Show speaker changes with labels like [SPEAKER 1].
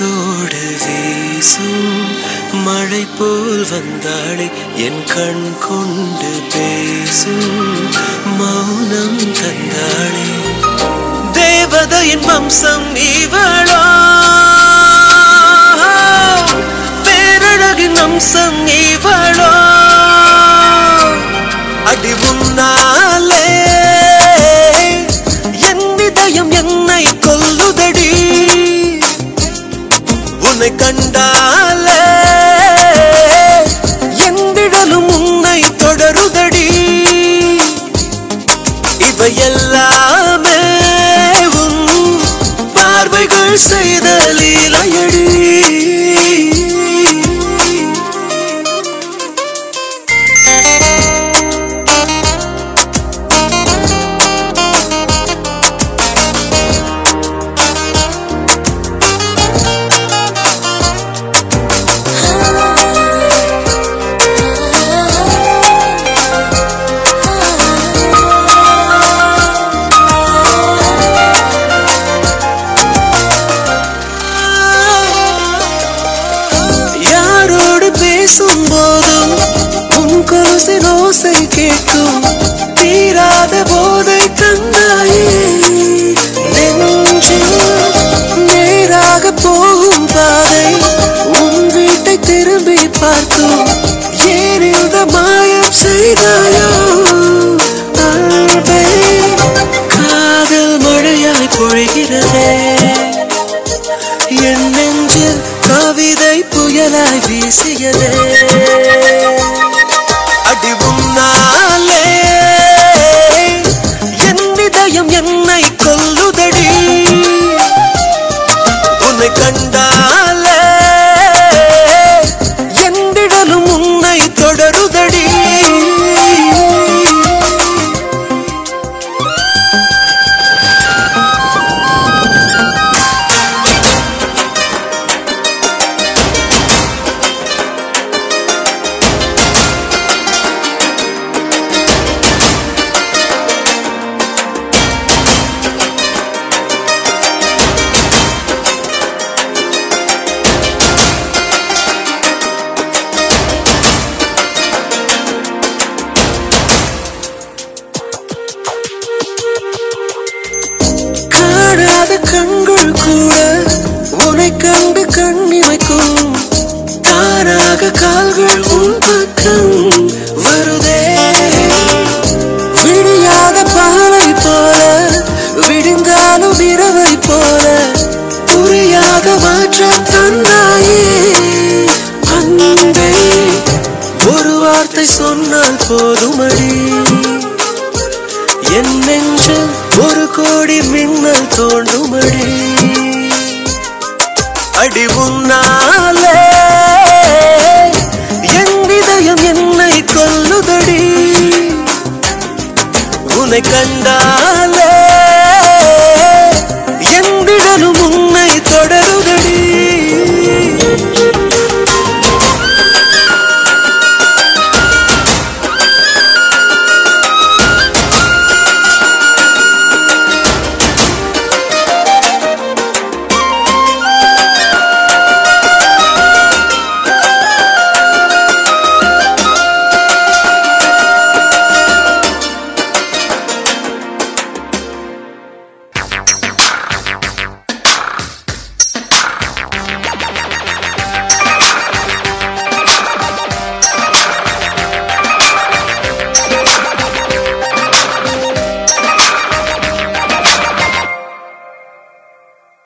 [SPEAKER 1] காற்றோடு வீசும். மழை போல் வந்தாளே என் கண் கொண்டு பேசும். மௌனம் தந்தாளே. தேவதையின் வம்சம் இவளோ பேசும் போதும் உன் கொலுசின் ஓசை கேட்கும். தீராத போதை தந்தாயே நெஞ்சில் நேராக போகும் பாதை உன் வீட்டை திரும்பி பார்த்தும் ஏன் இந்த மாயம் செய்தாயோ காதல் மழையாய் பொழிகிறதே. என் நெஞ்சில் கவிதை புயலாய் வீசியதே. கண்கள் கூட உனை கண்டு கண்ணிமைக்கும். தானாக கால்கள் உன் பக்கம் வருதே. விடியாத பாலை போல விடிந்தாலும் இரவை போல புரியாத மாற்றம் தந்தாயே. அன்பே ஒரு வார்த்தை சொன்னால் போதுமடி. என் நெஞ்சில் ஒரு கோடி மின்னல் தோன்றுமடி அடி உன்னாலே என் இதயம் என்னை கொல்லுதடி. உன்னை கண்டாலே